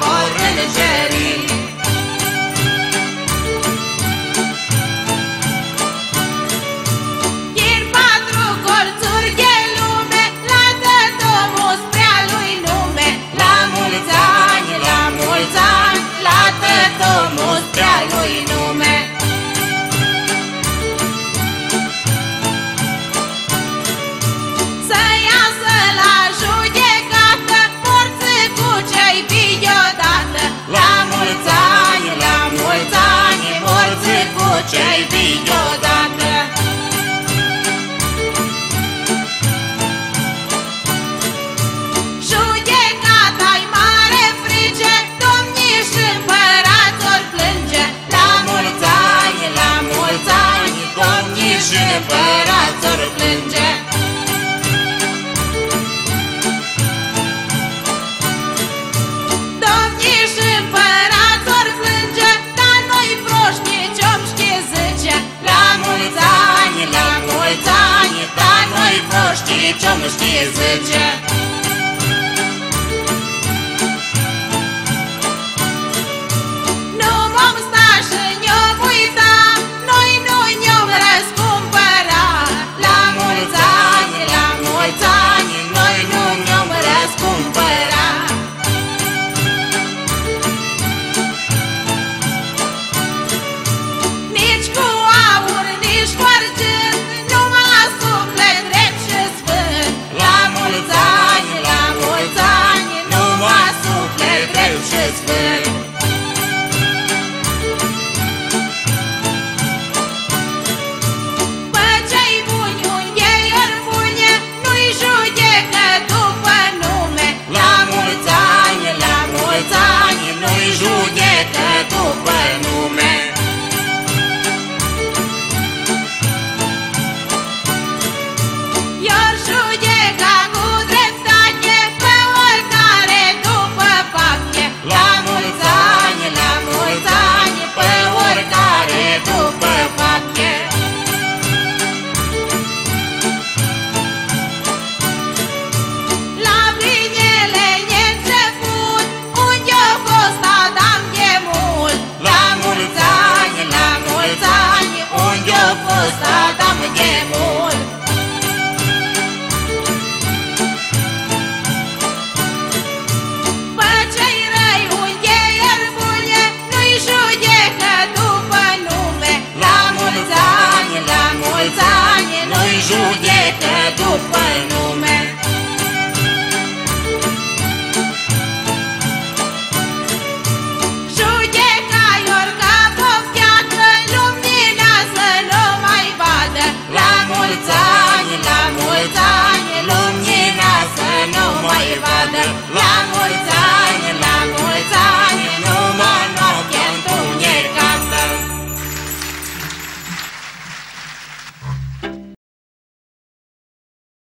for religion. Și împărațul plânge Domnii și împărațor plânge, dar noi proștii ce-om știe zice. La mulți ani, la mulți жудя.